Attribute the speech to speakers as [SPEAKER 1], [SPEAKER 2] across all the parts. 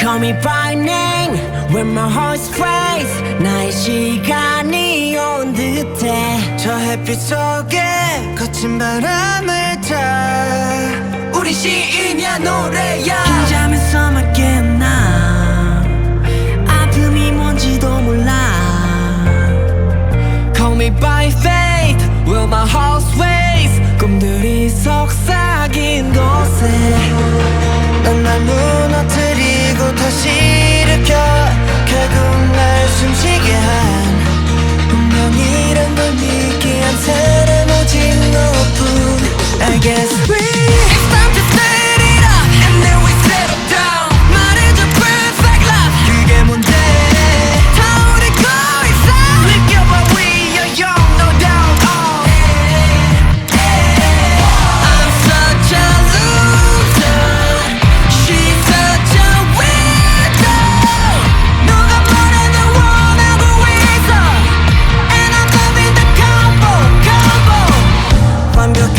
[SPEAKER 1] Call me by name When my heart sprays 나의 시간이 온 듯해
[SPEAKER 2] 저 햇빛 속에 거친 바람을 타 우리 시인이야 노래야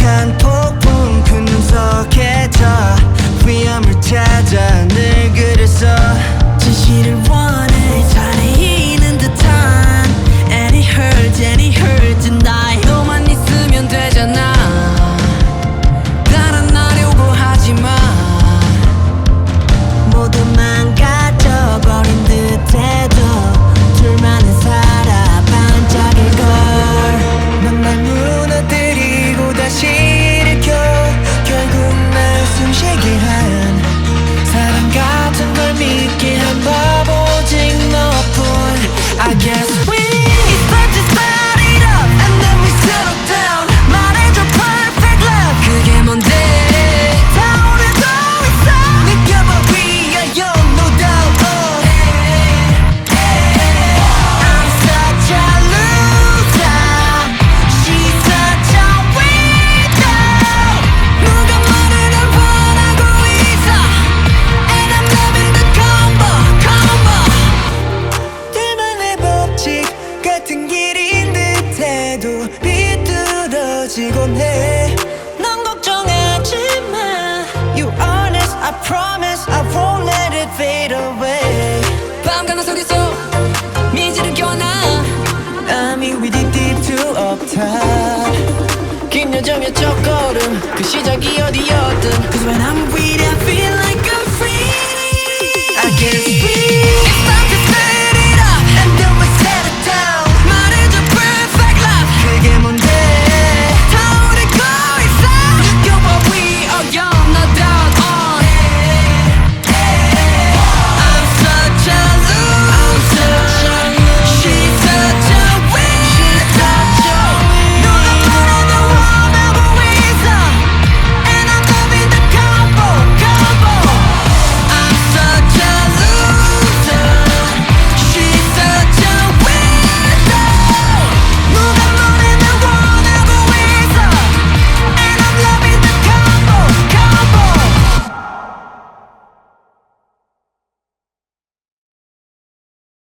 [SPEAKER 2] 익숙한 폭풍 분석해져 위험을 찾아 늘 그래서
[SPEAKER 1] 진실을
[SPEAKER 2] 느껴지곤 해.
[SPEAKER 1] 넌 걱정하지 마.
[SPEAKER 2] You honest, I promise, I won't let it fade away.
[SPEAKER 1] 밤 가나 속에서 미지를 껴나.
[SPEAKER 2] I'm in with it deep to up top. 긴 여정의 첫 걸음 그 시작이 어디였든
[SPEAKER 1] Cause when I'm with